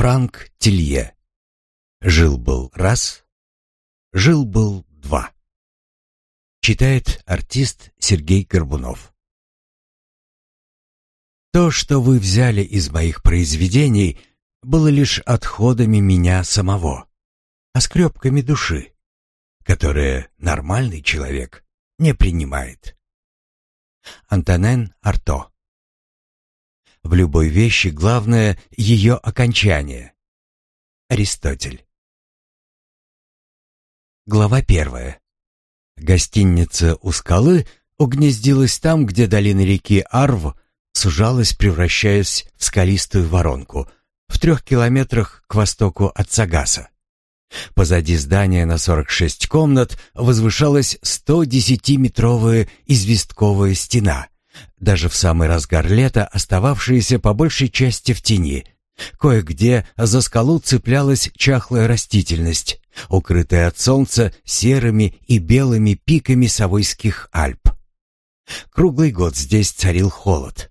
Франк Тилье Жил-был раз, жил-был два. Читает артист Сергей Горбунов. То, что вы взяли из моих произведений, было лишь отходами меня самого, а скрепками души, которые нормальный человек не принимает. Антонен Арто в любой вещи главное ее окончание. Аристотель. Глава первая. Гостиница у скалы угнездилась там, где долина реки Арв сужалась, превращаясь в скалистую воронку, в трех километрах к востоку от Сагаса. Позади здания на 46 комнат возвышалась 110-метровая известковая стена, даже в самый разгар лета, остававшиеся по большей части в тени, кое-где за скалу цеплялась чахлая растительность, укрытая от солнца серыми и белыми пиками Савойских Альп. Круглый год здесь царил холод.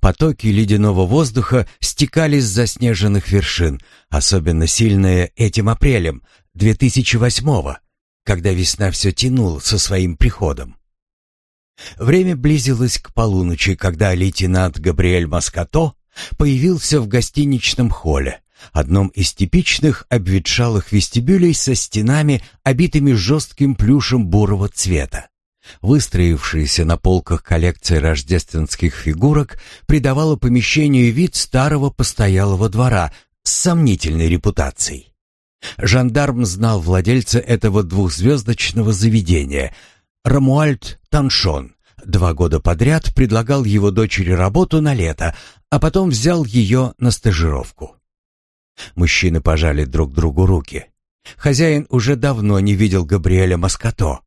Потоки ледяного воздуха стекали с заснеженных вершин, особенно сильные этим апрелем 2008-го, когда весна все тянула со своим приходом. Время близилось к полуночи, когда лейтенант Габриэль Маскато появился в гостиничном холле, одном из типичных обветшалых вестибюлей со стенами, обитыми жестким плюшем бурого цвета. Выстроившаяся на полках коллекция рождественских фигурок придавала помещению вид старого постоялого двора с сомнительной репутацией. Жандарм знал владельца этого двухзвездочного заведения – Рамуальд Таншон два года подряд предлагал его дочери работу на лето, а потом взял ее на стажировку. Мужчины пожали друг другу руки. Хозяин уже давно не видел Габриэля Маскато.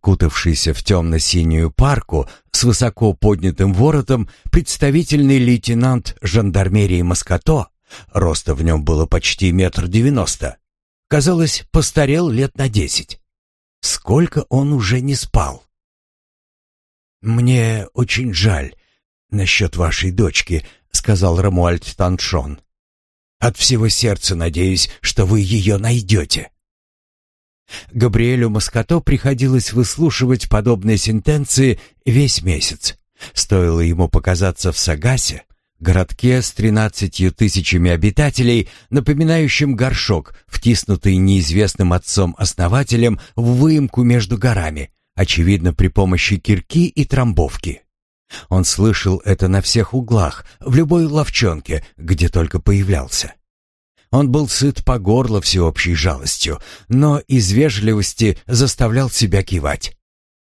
Кутавшийся в темно-синюю парку с высоко поднятым воротом представительный лейтенант жандармерии Маскато, роста в нем было почти метр девяносто, казалось, постарел лет на десять сколько он уже не спал. «Мне очень жаль насчет вашей дочки», — сказал Рамуальд Таншон. «От всего сердца надеюсь, что вы ее найдете». Габриэлю Маскато приходилось выслушивать подобные сентенции весь месяц. Стоило ему показаться в Сагасе, городке с тринадцатью тысячами обитателей, напоминающим горшок, втиснутый неизвестным отцом-основателем в выемку между горами, очевидно, при помощи кирки и трамбовки. Он слышал это на всех углах, в любой ловчонке, где только появлялся. Он был сыт по горло всеобщей жалостью, но из вежливости заставлял себя кивать.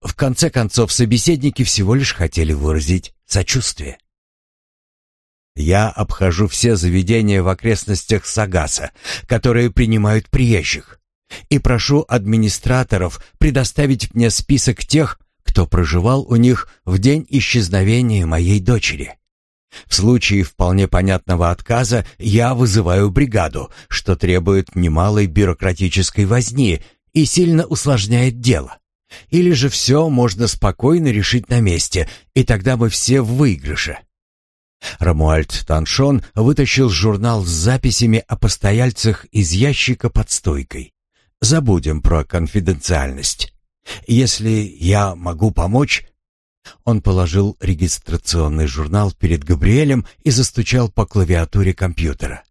В конце концов, собеседники всего лишь хотели выразить сочувствие. Я обхожу все заведения в окрестностях Сагаса, которые принимают приезжих, и прошу администраторов предоставить мне список тех, кто проживал у них в день исчезновения моей дочери. В случае вполне понятного отказа я вызываю бригаду, что требует немалой бюрократической возни и сильно усложняет дело. Или же все можно спокойно решить на месте, и тогда мы все в выигрыше. Рамуальд Таншон вытащил журнал с записями о постояльцах из ящика под стойкой. «Забудем про конфиденциальность. Если я могу помочь...» Он положил регистрационный журнал перед Габриэлем и застучал по клавиатуре компьютера.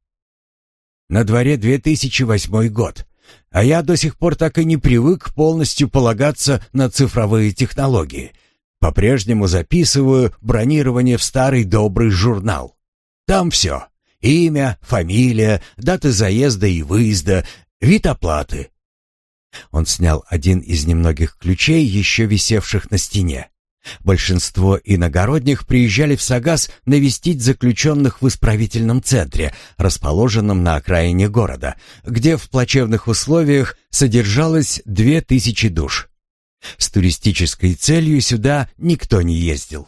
«На дворе 2008 год, а я до сих пор так и не привык полностью полагаться на цифровые технологии», по-прежнему записываю бронирование в старый добрый журнал. Там все. Имя, фамилия, даты заезда и выезда, вид оплаты. Он снял один из немногих ключей, еще висевших на стене. Большинство иногородних приезжали в Сагас навестить заключенных в исправительном центре, расположенном на окраине города, где в плачевных условиях содержалось две тысячи душ. С туристической целью сюда никто не ездил.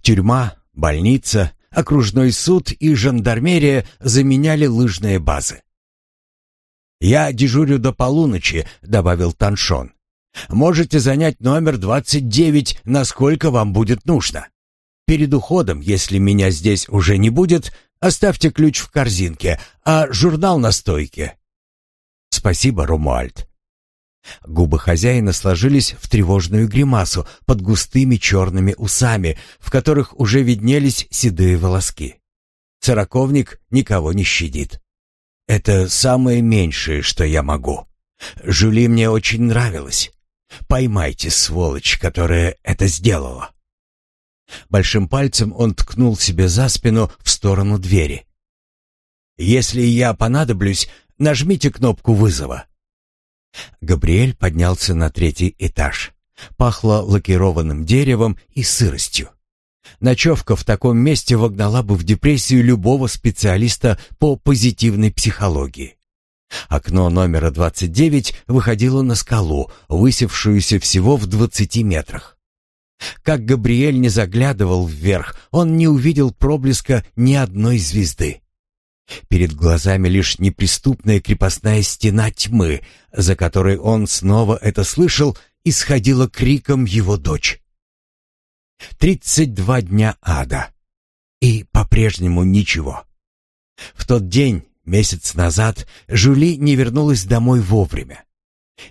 Тюрьма, больница, окружной суд и жандармерия заменяли лыжные базы. «Я дежурю до полуночи», — добавил Таншон. «Можете занять номер 29, насколько вам будет нужно. Перед уходом, если меня здесь уже не будет, оставьте ключ в корзинке, а журнал на стойке». «Спасибо, Румуальд. Губы хозяина сложились в тревожную гримасу под густыми черными усами, в которых уже виднелись седые волоски. Цараковник никого не щадит. «Это самое меньшее, что я могу. Жюли мне очень нравилось. Поймайте сволочь, которая это сделала». Большим пальцем он ткнул себе за спину в сторону двери. «Если я понадоблюсь, нажмите кнопку вызова». Габриэль поднялся на третий этаж. Пахло лакированным деревом и сыростью. Ночевка в таком месте вогнала бы в депрессию любого специалиста по позитивной психологии. Окно номера 29 выходило на скалу, высевшуюся всего в 20 метрах. Как Габриэль не заглядывал вверх, он не увидел проблеска ни одной звезды. Перед глазами лишь неприступная крепостная стена тьмы, за которой он снова это слышал, исходила криком его дочь. Тридцать два дня ада. И по-прежнему ничего. В тот день, месяц назад, Жюли не вернулась домой вовремя.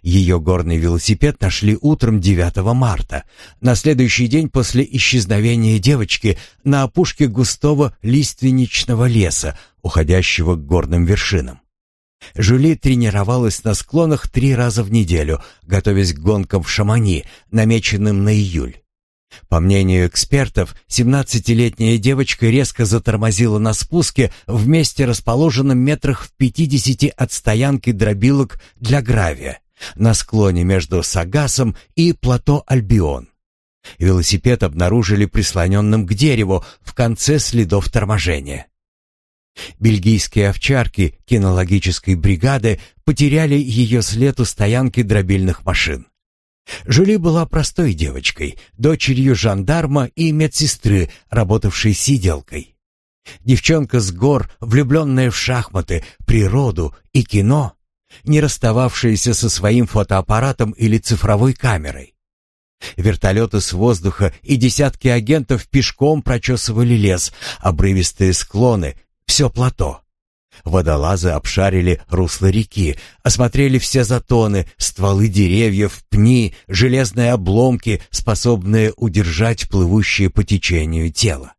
Ее горный велосипед нашли утром 9 марта, на следующий день после исчезновения девочки на опушке густого лиственничного леса уходящего к горным вершинам. Жюли тренировалась на склонах три раза в неделю, готовясь к гонкам в Шамани, намеченным на июль. По мнению экспертов, 17-летняя девочка резко затормозила на спуске в месте расположенном метрах в 50 от стоянки дробилок для гравия, на склоне между Сагасом и плато Альбион. Велосипед обнаружили прислоненным к дереву в конце следов торможения. Бельгийские овчарки кинологической бригады потеряли ее след у стоянки дробильных машин. Жюли была простой девочкой, дочерью жандарма и медсестры, работавшей сиделкой. Девчонка с гор, влюбленная в шахматы, природу и кино, не расстававшаяся со своим фотоаппаратом или цифровой камерой. Вертолеты с воздуха и десятки агентов пешком прочесывали лес, обрывистые склоны, все плато. Водолазы обшарили русло реки, осмотрели все затоны, стволы деревьев, пни, железные обломки, способные удержать плывущее по течению тело.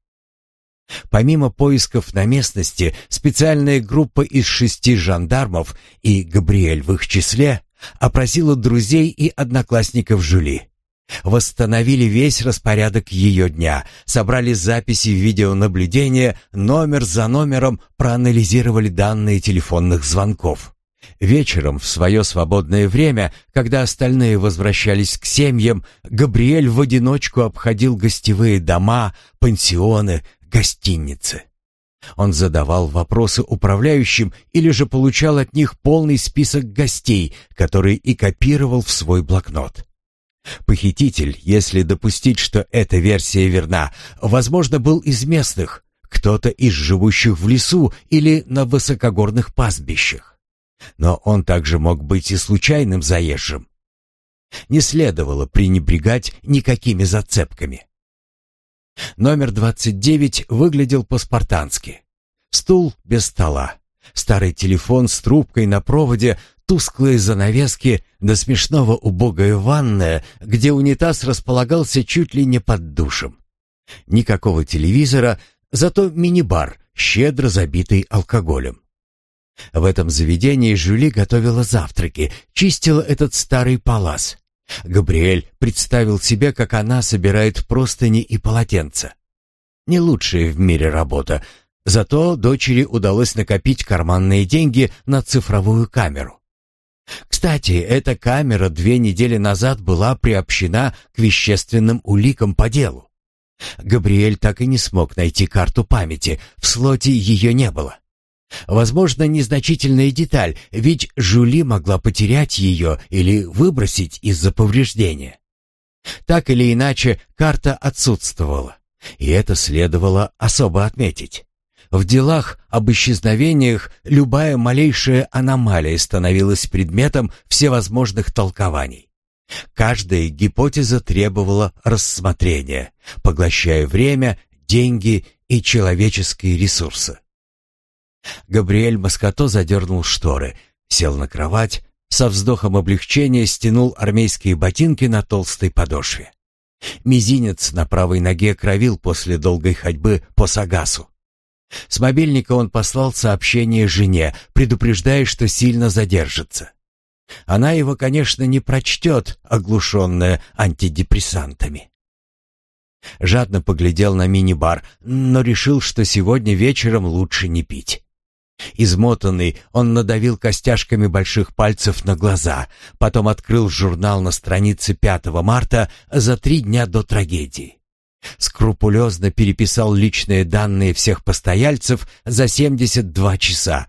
Помимо поисков на местности, специальная группа из шести жандармов и Габриэль в их числе опросила друзей и одноклассников Жюли. Восстановили весь распорядок ее дня, собрали записи видеонаблюдения, номер за номером проанализировали данные телефонных звонков. Вечером, в свое свободное время, когда остальные возвращались к семьям, Габриэль в одиночку обходил гостевые дома, пансионы, гостиницы. Он задавал вопросы управляющим или же получал от них полный список гостей, который и копировал в свой блокнот. Похититель, если допустить, что эта версия верна, возможно, был из местных, кто-то из живущих в лесу или на высокогорных пастбищах. Но он также мог быть и случайным заезжим. Не следовало пренебрегать никакими зацепками. Номер 29 выглядел по-спартански. Стул без стола, старый телефон с трубкой на проводе, тусклые занавески до смешного убогая ванная, где унитаз располагался чуть ли не под душем. Никакого телевизора, зато мини-бар, щедро забитый алкоголем. В этом заведении Жюли готовила завтраки, чистила этот старый палас. Габриэль представил себе, как она собирает простыни и полотенца. Не лучшая в мире работа, зато дочери удалось накопить карманные деньги на цифровую камеру. Кстати, эта камера две недели назад была приобщена к вещественным уликам по делу. Габриэль так и не смог найти карту памяти, в слоте ее не было. Возможно, незначительная деталь, ведь Жули могла потерять ее или выбросить из-за повреждения. Так или иначе, карта отсутствовала, и это следовало особо отметить. В делах об исчезновениях любая малейшая аномалия становилась предметом всевозможных толкований. Каждая гипотеза требовала рассмотрения, поглощая время, деньги и человеческие ресурсы. Габриэль Маскато задернул шторы, сел на кровать, со вздохом облегчения стянул армейские ботинки на толстой подошве. Мизинец на правой ноге кровил после долгой ходьбы по Сагасу. С мобильника он послал сообщение жене, предупреждая, что сильно задержится. Она его, конечно, не прочтет, оглушенная антидепрессантами. Жадно поглядел на мини-бар, но решил, что сегодня вечером лучше не пить. Измотанный, он надавил костяшками больших пальцев на глаза, потом открыл журнал на странице 5 марта за три дня до трагедии скрупулезно переписал личные данные всех постояльцев за 72 часа,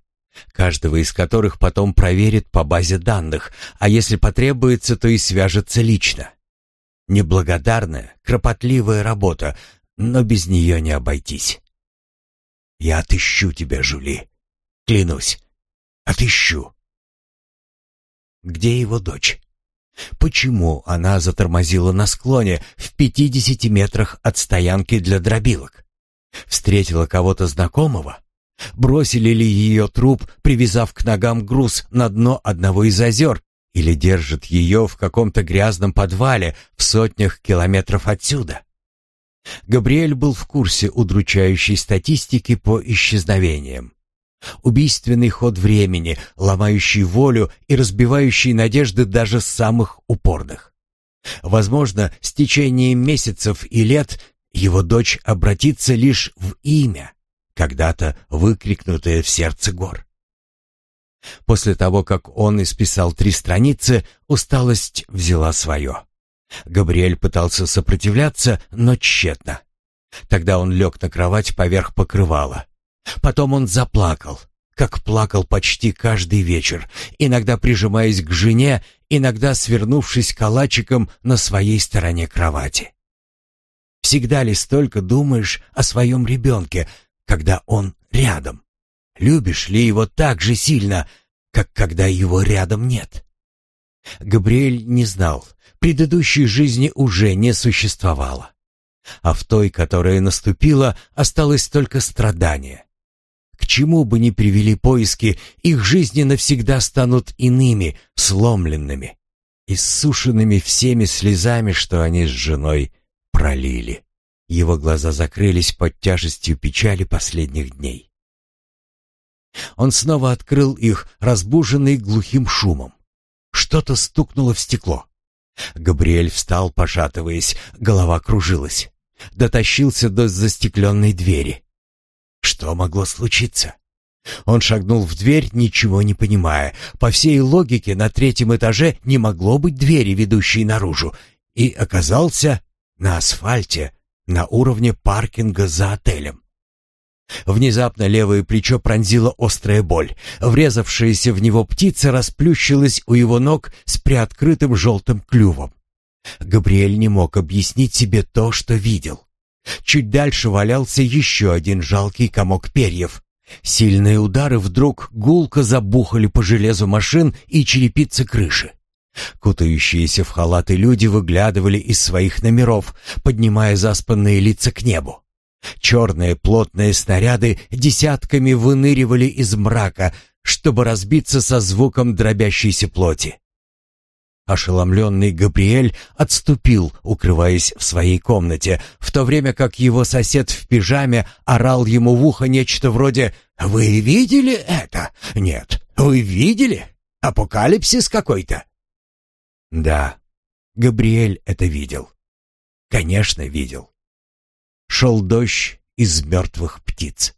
каждого из которых потом проверит по базе данных, а если потребуется, то и свяжется лично. Неблагодарная, кропотливая работа, но без нее не обойтись. «Я отыщу тебя, Жули, клянусь, отыщу». «Где его дочь?» Почему она затормозила на склоне в 50 метрах от стоянки для дробилок? Встретила кого-то знакомого? Бросили ли ее труп, привязав к ногам груз на дно одного из озер, или держат ее в каком-то грязном подвале в сотнях километров отсюда? Габриэль был в курсе удручающей статистики по исчезновениям убийственный ход времени, ломающий волю и разбивающий надежды даже самых упорных. Возможно, с течением месяцев и лет его дочь обратится лишь в имя, когда-то выкрикнутое в сердце гор. После того, как он исписал три страницы, усталость взяла свое. Габриэль пытался сопротивляться, но тщетно. Тогда он лег на кровать поверх покрывала. Потом он заплакал, как плакал почти каждый вечер, иногда прижимаясь к жене, иногда свернувшись калачиком на своей стороне кровати. Всегда ли столько думаешь о своем ребенке, когда он рядом? Любишь ли его так же сильно, как когда его рядом нет? Габриэль не знал, предыдущей жизни уже не существовало. А в той, которая наступила, осталось только страдание, к чему бы ни привели поиски, их жизни навсегда станут иными, сломленными, иссушенными всеми слезами, что они с женой пролили. Его глаза закрылись под тяжестью печали последних дней. Он снова открыл их, разбуженный глухим шумом. Что-то стукнуло в стекло. Габриэль встал, пошатываясь, голова кружилась. Дотащился до застекленной двери. Что могло случиться? Он шагнул в дверь, ничего не понимая. По всей логике, на третьем этаже не могло быть двери, ведущей наружу, и оказался на асфальте, на уровне паркинга за отелем. Внезапно левое плечо пронзила острая боль. Врезавшаяся в него птица расплющилась у его ног с приоткрытым желтым клювом. Габриэль не мог объяснить себе то, что видел. Чуть дальше валялся еще один жалкий комок перьев. Сильные удары вдруг гулко забухали по железу машин и черепице крыши. Кутающиеся в халаты люди выглядывали из своих номеров, поднимая заспанные лица к небу. Черные плотные снаряды десятками выныривали из мрака, чтобы разбиться со звуком дробящейся плоти. Ошеломленный Габриэль отступил, укрываясь в своей комнате, в то время как его сосед в пижаме орал ему в ухо нечто вроде «Вы видели это? Нет, вы видели? Апокалипсис какой-то?» Да, Габриэль это видел. Конечно, видел. Шел дождь из мертвых птиц.